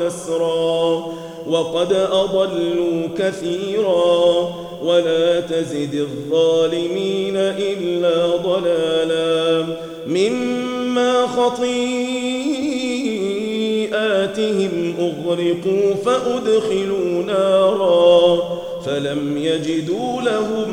ونسرا وقد أضلوا كثيرا ولا تزد الظالمين إلا ضلالا. مما خطيئاتهم أغرقوا فأدخلوا نارا فلم يجدوا لهم